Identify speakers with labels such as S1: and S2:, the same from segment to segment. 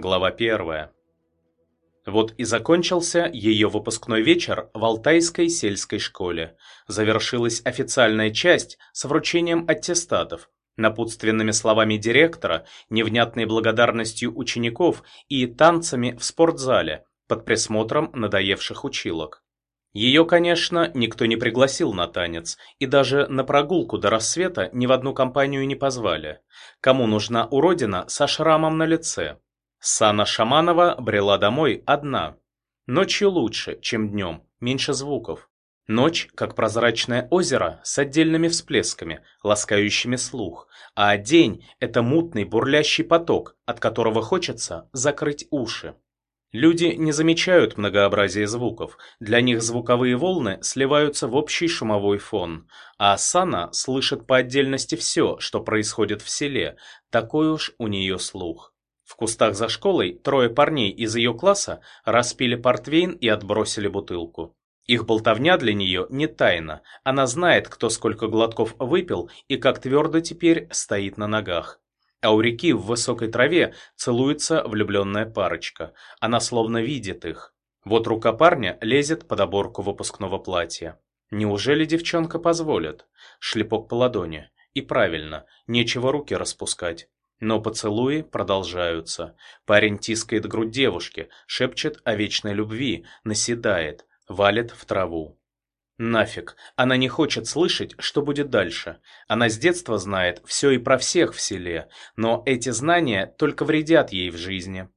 S1: Глава первая. Вот и закончился ее выпускной вечер в Алтайской сельской школе. Завершилась официальная часть с вручением аттестатов, напутственными словами директора, невнятной благодарностью учеников и танцами в спортзале под присмотром надоевших училок. Ее, конечно, никто не пригласил на танец, и даже на прогулку до рассвета ни в одну компанию не позвали. Кому нужна уродина со шрамом на лице? Сана Шаманова брела домой одна. Ночью лучше, чем днем, меньше звуков. Ночь, как прозрачное озеро с отдельными всплесками, ласкающими слух, а день – это мутный бурлящий поток, от которого хочется закрыть уши. Люди не замечают многообразия звуков, для них звуковые волны сливаются в общий шумовой фон, а Сана слышит по отдельности все, что происходит в селе, такой уж у нее слух. В кустах за школой трое парней из ее класса распили портвейн и отбросили бутылку. Их болтовня для нее не тайна, она знает, кто сколько глотков выпил и как твердо теперь стоит на ногах. А у реки в высокой траве целуется влюбленная парочка. Она словно видит их. Вот рука парня лезет под оборку выпускного платья. Неужели девчонка позволит? Шлепок по ладони. И правильно, нечего руки распускать. Но поцелуи продолжаются. Парень тискает грудь девушки, шепчет о вечной любви, наседает, валит в траву. Нафиг, она не хочет слышать, что будет дальше. Она с детства знает все и про всех в селе, но эти знания только вредят ей в жизни.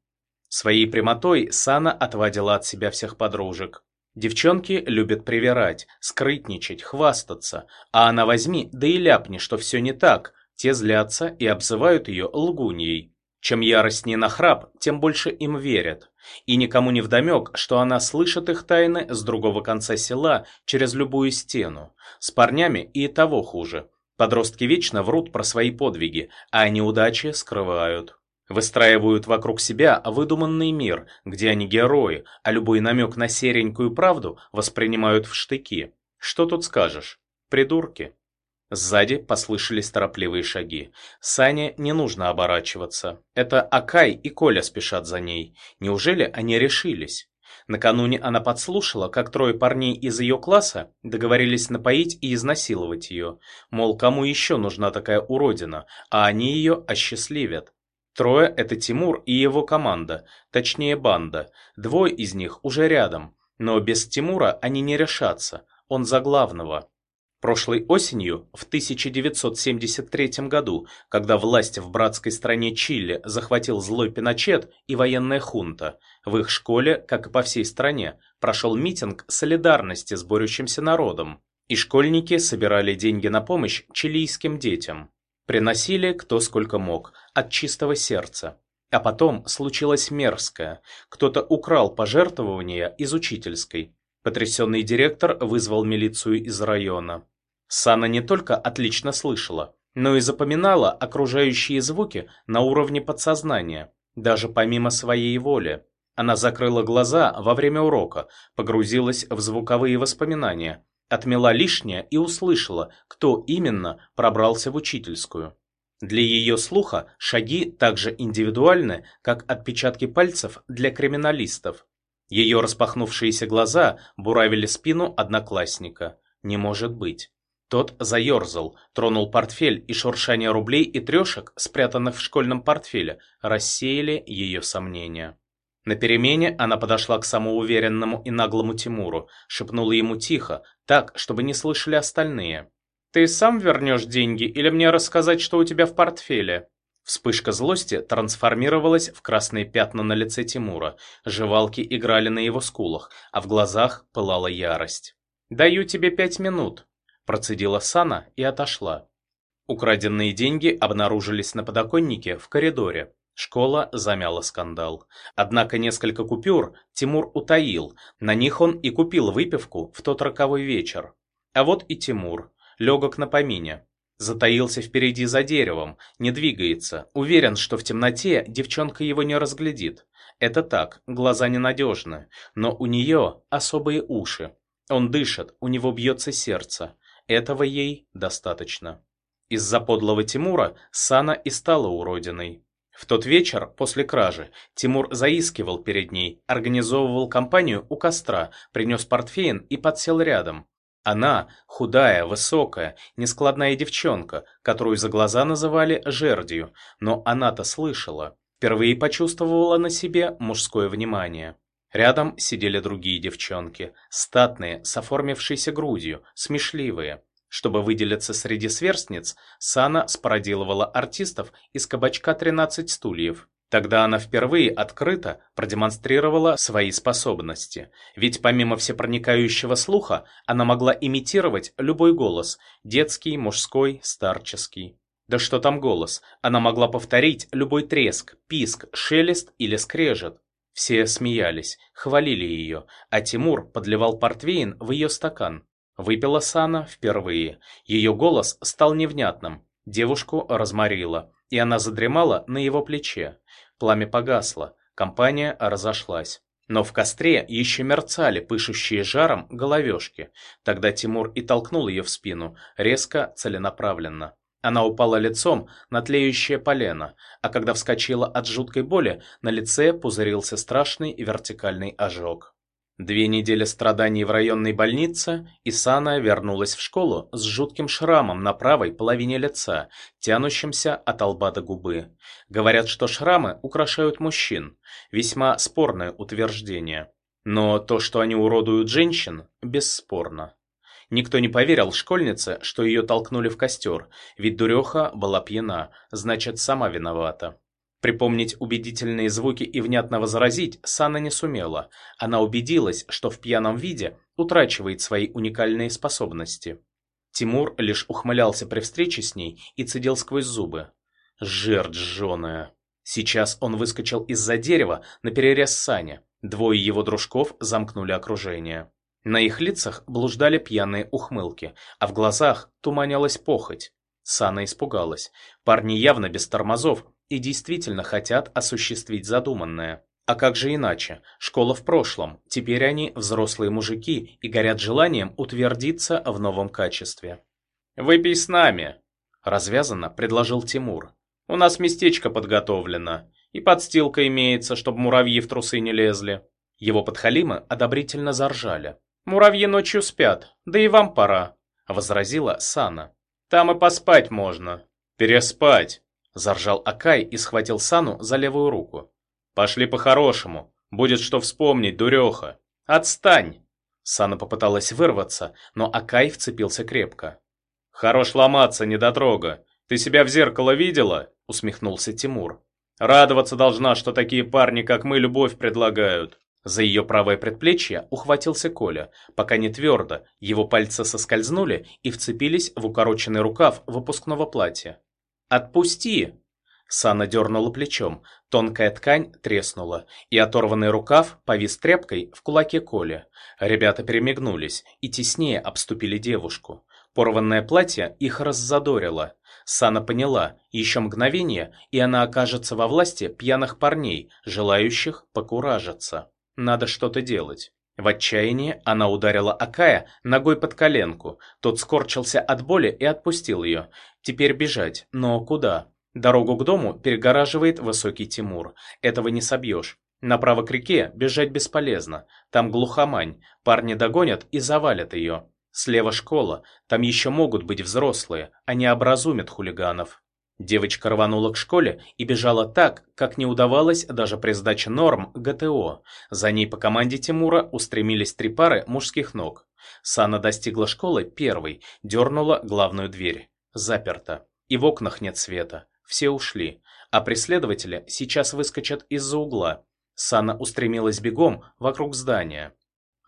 S1: Своей прямотой Сана отвадила от себя всех подружек. Девчонки любят привирать, скрытничать, хвастаться, а она возьми, да и ляпни, что все не так, те злятся и обзывают ее лгуньей. Чем яростнее нахрап, тем больше им верят. И никому не вдомек, что она слышит их тайны с другого конца села через любую стену. С парнями и того хуже. Подростки вечно врут про свои подвиги, а неудачи скрывают. Выстраивают вокруг себя выдуманный мир, где они герои, а любой намек на серенькую правду воспринимают в штыки. Что тут скажешь? Придурки. Сзади послышались торопливые шаги. Сане не нужно оборачиваться. Это Акай и Коля спешат за ней. Неужели они решились? Накануне она подслушала, как трое парней из ее класса договорились напоить и изнасиловать ее. Мол, кому еще нужна такая уродина, а они ее осчастливят. Трое – это Тимур и его команда, точнее банда. Двое из них уже рядом. Но без Тимура они не решатся, он за главного. Прошлой осенью, в 1973 году, когда власть в братской стране Чили захватил злой Пиночет и военная хунта, в их школе, как и по всей стране, прошел митинг солидарности с борющимся народом, и школьники собирали деньги на помощь чилийским детям. Приносили кто сколько мог, от чистого сердца. А потом случилось мерзкое. Кто-то украл пожертвования из учительской. Потрясенный директор вызвал милицию из района. Сана не только отлично слышала, но и запоминала окружающие звуки на уровне подсознания, даже помимо своей воли. Она закрыла глаза во время урока, погрузилась в звуковые воспоминания, отмела лишнее и услышала, кто именно пробрался в учительскую. Для ее слуха шаги так же индивидуальны, как отпечатки пальцев для криминалистов. Ее распахнувшиеся глаза буравили спину одноклассника. Не может быть. Тот заерзал, тронул портфель, и шуршание рублей и трешек, спрятанных в школьном портфеле, рассеяли ее сомнения. На перемене она подошла к самоуверенному и наглому Тимуру, шепнула ему тихо, так, чтобы не слышали остальные. «Ты сам вернешь деньги или мне рассказать, что у тебя в портфеле?» Вспышка злости трансформировалась в красные пятна на лице Тимура, жевалки играли на его скулах, а в глазах пылала ярость. «Даю тебе пять минут», Процедила Сана и отошла. Украденные деньги обнаружились на подоконнике в коридоре. Школа замяла скандал. Однако несколько купюр Тимур утаил, на них он и купил выпивку в тот роковой вечер. А вот и Тимур, легок на помине. Затаился впереди за деревом, не двигается, уверен, что в темноте девчонка его не разглядит. Это так, глаза ненадежны, но у нее особые уши. Он дышит, у него бьется сердце. Этого ей достаточно. Из-за подлого Тимура Сана и стала уродиной. В тот вечер, после кражи, Тимур заискивал перед ней, организовывал компанию у костра, принес портфейн и подсел рядом. Она, худая, высокая, нескладная девчонка, которую за глаза называли жердью, но она-то слышала, впервые почувствовала на себе мужское внимание. Рядом сидели другие девчонки, статные, с оформившейся грудью, смешливые. Чтобы выделиться среди сверстниц, Сана спародировала артистов из кабачка «13 стульев». Тогда она впервые открыто продемонстрировала свои способности. Ведь помимо всепроникающего слуха, она могла имитировать любой голос – детский, мужской, старческий. Да что там голос, она могла повторить любой треск, писк, шелест или скрежет. Все смеялись, хвалили ее, а Тимур подливал портвейн в ее стакан. Выпила Сана впервые. Ее голос стал невнятным. Девушку разморило, и она задремала на его плече. Пламя погасло, компания разошлась. Но в костре еще мерцали пышущие жаром головешки. Тогда Тимур и толкнул ее в спину, резко, целенаправленно. Она упала лицом на тлеющее полено, а когда вскочила от жуткой боли, на лице пузырился страшный вертикальный ожог. Две недели страданий в районной больнице, и Сана вернулась в школу с жутким шрамом на правой половине лица, тянущимся от лба до губы. Говорят, что шрамы украшают мужчин. Весьма спорное утверждение. Но то, что они уродуют женщин, бесспорно. Никто не поверил школьнице, что ее толкнули в костер, ведь дуреха была пьяна, значит, сама виновата. Припомнить убедительные звуки и внятно возразить Сана не сумела. Она убедилась, что в пьяном виде утрачивает свои уникальные способности. Тимур лишь ухмылялся при встрече с ней и цедил сквозь зубы. Жерть жженая. Сейчас он выскочил из-за дерева на перерез Сане. Двое его дружков замкнули окружение. На их лицах блуждали пьяные ухмылки, а в глазах туманялась похоть. Сана испугалась. Парни явно без тормозов и действительно хотят осуществить задуманное. А как же иначе? Школа в прошлом, теперь они взрослые мужики и горят желанием утвердиться в новом качестве. «Выпей с нами!» – развязанно предложил Тимур. «У нас местечко подготовлено, и подстилка имеется, чтобы муравьи в трусы не лезли». Его подхалимы одобрительно заржали. «Муравьи ночью спят, да и вам пора», – возразила Сана. «Там и поспать можно». «Переспать!» Заржал Акай и схватил Сану за левую руку. «Пошли по-хорошему. Будет что вспомнить, дуреха. Отстань!» Сана попыталась вырваться, но Акай вцепился крепко. «Хорош ломаться, недотрога. Ты себя в зеркало видела?» усмехнулся Тимур. «Радоваться должна, что такие парни, как мы, любовь предлагают». За ее правое предплечье ухватился Коля, пока не твердо, его пальцы соскользнули и вцепились в укороченный рукав выпускного платья. «Отпусти!» Сана дернула плечом, тонкая ткань треснула, и оторванный рукав повис тряпкой в кулаке Коля. Ребята перемигнулись и теснее обступили девушку. Порванное платье их раззадорило. Сана поняла, еще мгновение, и она окажется во власти пьяных парней, желающих покуражиться. Надо что-то делать. В отчаянии она ударила Акая ногой под коленку. Тот скорчился от боли и отпустил ее. Теперь бежать, но куда? Дорогу к дому перегораживает высокий Тимур. Этого не собьешь. Направо к реке бежать бесполезно. Там глухомань. Парни догонят и завалят ее. Слева школа. Там еще могут быть взрослые. Они образумят хулиганов. Девочка рванула к школе и бежала так, как не удавалось даже при сдаче норм ГТО. За ней по команде Тимура устремились три пары мужских ног. Сана достигла школы первой, дернула главную дверь. Заперто. И в окнах нет света. Все ушли. А преследователи сейчас выскочат из-за угла. Сана устремилась бегом вокруг здания.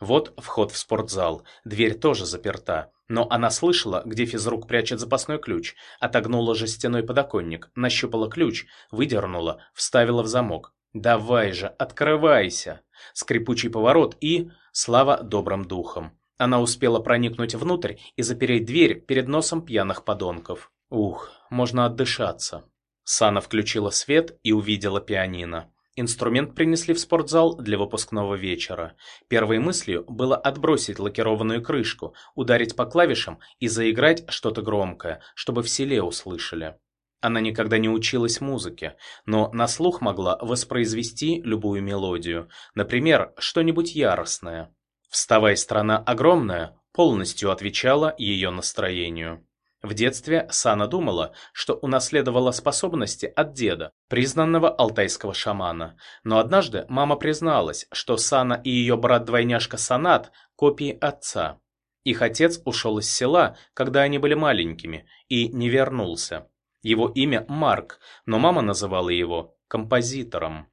S1: Вот вход в спортзал. Дверь тоже заперта. Но она слышала, где физрук прячет запасной ключ, отогнула жестяной подоконник, нащупала ключ, выдернула, вставила в замок. «Давай же, открывайся!» Скрипучий поворот и... Слава добрым духом. Она успела проникнуть внутрь и запереть дверь перед носом пьяных подонков. Ух, можно отдышаться. Сана включила свет и увидела пианино. Инструмент принесли в спортзал для выпускного вечера. Первой мыслью было отбросить лакированную крышку, ударить по клавишам и заиграть что-то громкое, чтобы в селе услышали. Она никогда не училась музыке, но на слух могла воспроизвести любую мелодию, например, что-нибудь яростное. «Вставай, страна огромная» полностью отвечала ее настроению. В детстве Сана думала, что унаследовала способности от деда, признанного алтайского шамана. Но однажды мама призналась, что Сана и ее брат-двойняшка Санат – копии отца. Их отец ушел из села, когда они были маленькими, и не вернулся. Его имя Марк, но мама называла его композитором.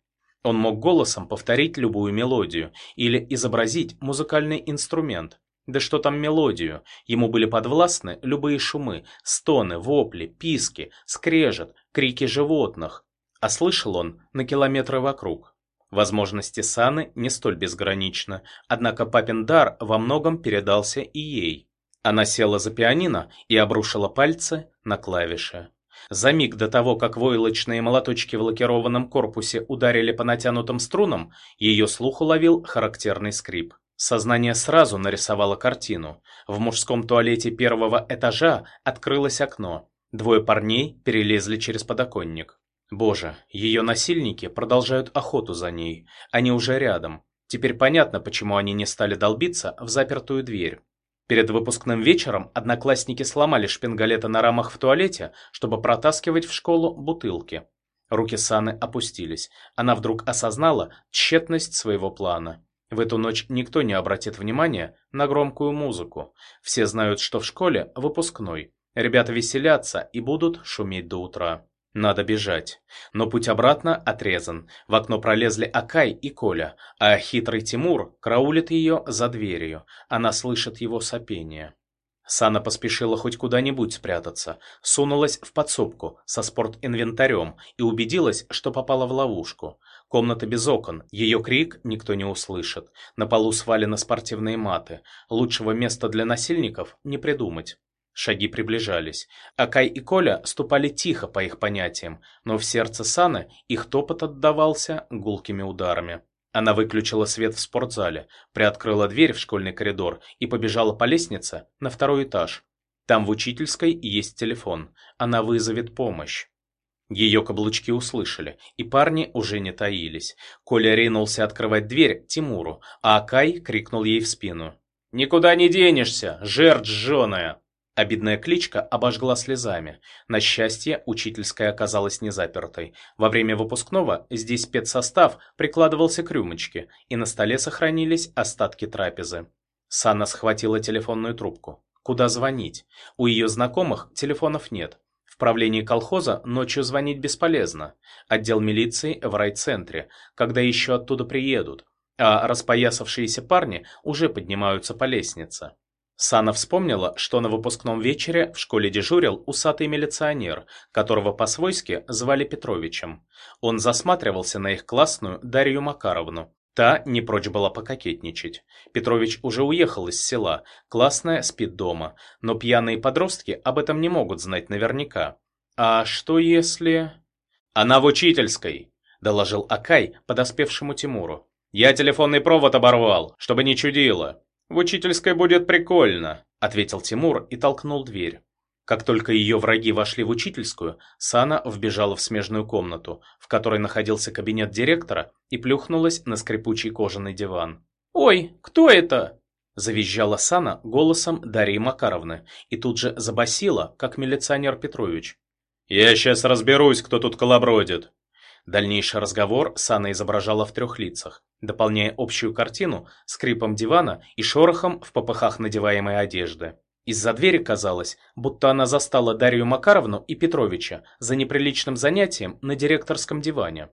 S1: Он мог голосом повторить любую мелодию или изобразить музыкальный инструмент. Да что там мелодию, ему были подвластны любые шумы, стоны, вопли, писки, скрежет, крики животных. А слышал он на километры вокруг. Возможности Саны не столь безграничны, однако папин дар во многом передался и ей. Она села за пианино и обрушила пальцы на клавиши. За миг до того, как войлочные молоточки в лакированном корпусе ударили по натянутым струнам, ее слух уловил характерный скрип. Сознание сразу нарисовало картину. В мужском туалете первого этажа открылось окно. Двое парней перелезли через подоконник. Боже, ее насильники продолжают охоту за ней. Они уже рядом. Теперь понятно, почему они не стали долбиться в запертую дверь. Перед выпускным вечером одноклассники сломали шпингалеты на рамах в туалете, чтобы протаскивать в школу бутылки. Руки Саны опустились. Она вдруг осознала тщетность своего плана. В эту ночь никто не обратит внимания на громкую музыку. Все знают, что в школе выпускной. Ребята веселятся и будут шуметь до утра. Надо бежать. Но путь обратно отрезан. В окно пролезли Акай и Коля, а хитрый Тимур краулит ее за дверью. Она слышит его сопение. Сана поспешила хоть куда-нибудь спрятаться, сунулась в подсобку со спортинвентарем и убедилась, что попала в ловушку. Комната без окон, ее крик никто не услышит. На полу свалены спортивные маты. Лучшего места для насильников не придумать. Шаги приближались. Акай и Коля ступали тихо по их понятиям, но в сердце Саны их топот отдавался гулкими ударами. Она выключила свет в спортзале, приоткрыла дверь в школьный коридор и побежала по лестнице на второй этаж. Там в учительской есть телефон. Она вызовет помощь. Ее каблучки услышали, и парни уже не таились. Коля ринулся открывать дверь Тимуру, а Акай крикнул ей в спину. «Никуда не денешься, жертв жженая!» Обидная кличка обожгла слезами. На счастье, учительская оказалась не запертой. Во время выпускного здесь спецсостав прикладывался к рюмочке, и на столе сохранились остатки трапезы. Санна схватила телефонную трубку. Куда звонить? У ее знакомых телефонов нет. Правлении колхоза ночью звонить бесполезно. Отдел милиции в райцентре, когда еще оттуда приедут. А распоясавшиеся парни уже поднимаются по лестнице. Сана вспомнила, что на выпускном вечере в школе дежурил усатый милиционер, которого по-свойски звали Петровичем. Он засматривался на их классную Дарью Макаровну. Та не прочь была пококетничать. Петрович уже уехал из села, классная спит дома, но пьяные подростки об этом не могут знать наверняка. А что если... «Она в учительской», — доложил Акай подоспевшему Тимуру. «Я телефонный провод оборвал, чтобы не чудило». «В учительской будет прикольно», — ответил Тимур и толкнул дверь. Как только ее враги вошли в учительскую, Сана вбежала в смежную комнату, в которой находился кабинет директора, и плюхнулась на скрипучий кожаный диван. «Ой, кто это?» Завизжала Сана голосом Дарьи Макаровны и тут же забасила, как милиционер Петрович. «Я сейчас разберусь, кто тут колобродит», Дальнейший разговор Сана изображала в трех лицах, дополняя общую картину скрипом дивана и шорохом в попыхах надеваемой одежды. Из-за двери казалось, будто она застала Дарью Макаровну и Петровича за неприличным занятием на директорском диване.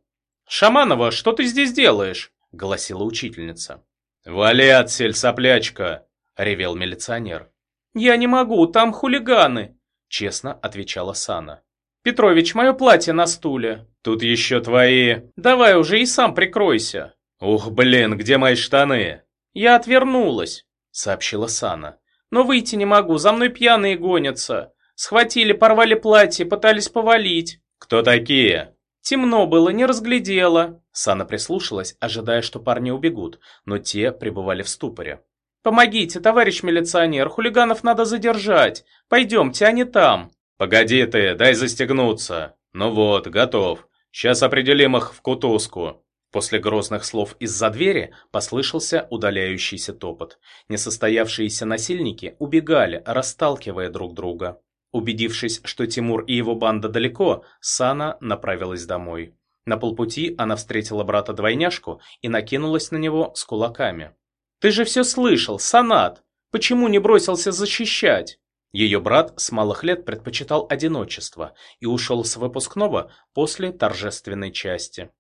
S1: «Шаманова, что ты здесь делаешь?» – голосила учительница. «Вали отсель, соплячка!» – ревел милиционер. «Я не могу, там хулиганы!» – честно отвечала Сана. «Петрович, мое платье на стуле!» «Тут еще твои...» «Давай уже и сам прикройся!» «Ух, блин, где мои штаны?» «Я отвернулась», — сообщила Сана. «Но выйти не могу, за мной пьяные гонятся. Схватили, порвали платье, пытались повалить». «Кто такие?»
S2: «Темно было, не разглядела».
S1: Сана прислушалась, ожидая, что парни убегут, но те пребывали в ступоре.
S2: «Помогите, товарищ милиционер, хулиганов надо задержать. Пойдемте, они там».
S1: «Погоди ты, дай застегнуться. Ну вот, готов. Сейчас определим их в кутузку». После грозных слов из-за двери послышался удаляющийся топот. Несостоявшиеся насильники убегали, расталкивая друг друга. Убедившись, что Тимур и его банда далеко, Сана направилась домой. На полпути она встретила брата-двойняшку и накинулась на него с кулаками. «Ты же все слышал, Санат! Почему не бросился защищать?» Ее брат с малых лет предпочитал одиночество и ушел с выпускного после торжественной части.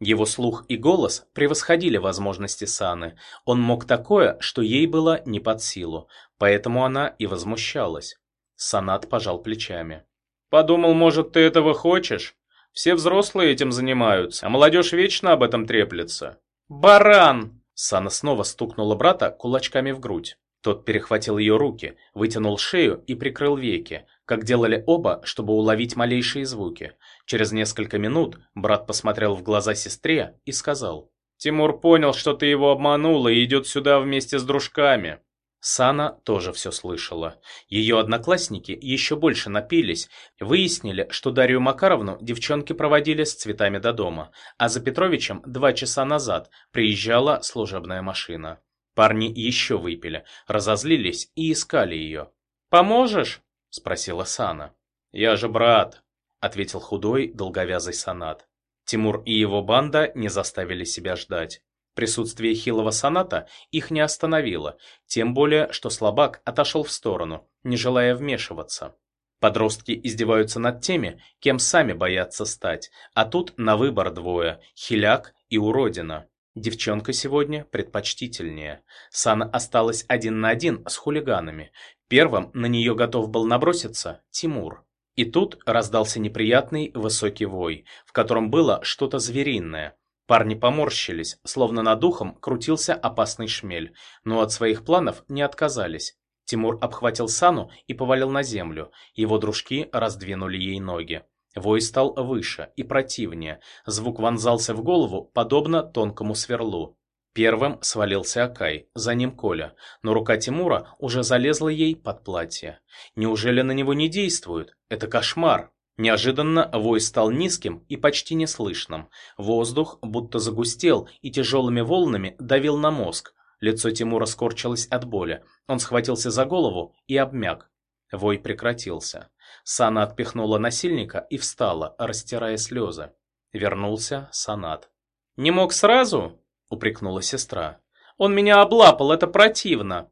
S1: Его слух и голос превосходили возможности Саны. Он мог такое, что ей было не под силу, поэтому она и возмущалась. Санат пожал плечами. «Подумал, может, ты этого хочешь? Все взрослые этим занимаются, а молодежь вечно об этом треплется». «Баран!» Сана снова стукнула брата кулачками в грудь. Тот перехватил ее руки, вытянул шею и прикрыл веки, как делали оба, чтобы уловить малейшие звуки. Через несколько минут брат посмотрел в глаза сестре и сказал. «Тимур понял, что ты его обманула и идет сюда вместе с дружками». Сана тоже все слышала. Ее одноклассники еще больше напились, выяснили, что Дарью Макаровну девчонки проводили с цветами до дома, а за Петровичем два часа назад приезжала служебная машина. Парни еще выпили, разозлились и искали ее. «Поможешь?» – спросила Сана. «Я же брат», – ответил худой, долговязый Санат. Тимур и его банда не заставили себя ждать. Присутствие хилого Саната их не остановило, тем более, что слабак отошел в сторону, не желая вмешиваться. Подростки издеваются над теми, кем сами боятся стать, а тут на выбор двое – хиляк и уродина. Девчонка сегодня предпочтительнее. Сана осталась один на один с хулиганами. Первым на нее готов был наброситься Тимур. И тут раздался неприятный высокий вой, в котором было что-то звериное. Парни поморщились, словно над ухом крутился опасный шмель, но от своих планов не отказались. Тимур обхватил Сану и повалил на землю, его дружки раздвинули ей ноги. Вой стал выше и противнее, звук вонзался в голову, подобно тонкому сверлу. Первым свалился Акай, за ним Коля, но рука Тимура уже залезла ей под платье. Неужели на него не действует? Это кошмар. Неожиданно вой стал низким и почти неслышным. Воздух будто загустел и тяжелыми волнами давил на мозг. Лицо Тимура скорчилось от боли. Он схватился за голову и обмяк. Вой прекратился. Сана отпихнула насильника и встала, растирая слезы. Вернулся Санат. «Не мог сразу?» — упрекнула сестра. «Он меня облапал, это противно!»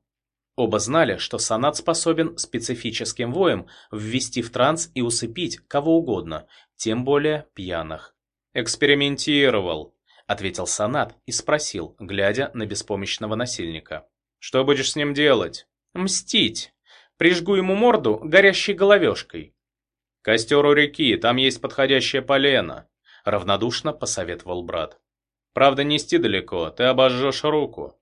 S1: Оба знали, что Санат способен специфическим воем ввести в транс и усыпить кого угодно, тем более пьяных. «Экспериментировал», — ответил Санат и спросил, глядя на беспомощного насильника. «Что будешь с ним делать?» «Мстить!» Прижгу ему морду горящей головешкой. Костер у реки, там есть подходящее полено, равнодушно посоветовал брат. Правда, нести далеко, ты обожжешь руку.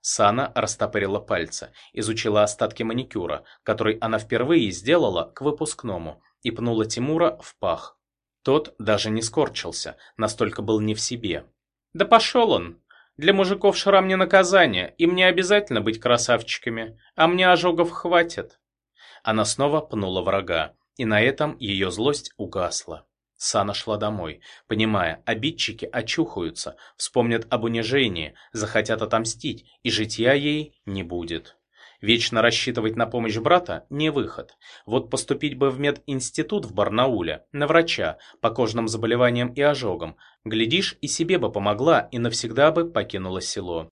S1: Сана растопырила пальцы, изучила остатки маникюра, который она впервые сделала к выпускному, и пнула Тимура в пах. Тот даже не скорчился, настолько был не в себе. «Да пошел он! Для мужиков шрам не наказание, им не обязательно быть красавчиками, а мне ожогов хватит. Она снова пнула врага, и на этом ее злость угасла. Сана шла домой, понимая, обидчики очухаются, вспомнят об унижении, захотят отомстить, и житья ей не будет. Вечно рассчитывать на помощь брата – не выход. Вот поступить бы в мединститут в Барнауле, на врача, по кожным заболеваниям и ожогам. Глядишь, и себе бы помогла, и навсегда бы покинула село.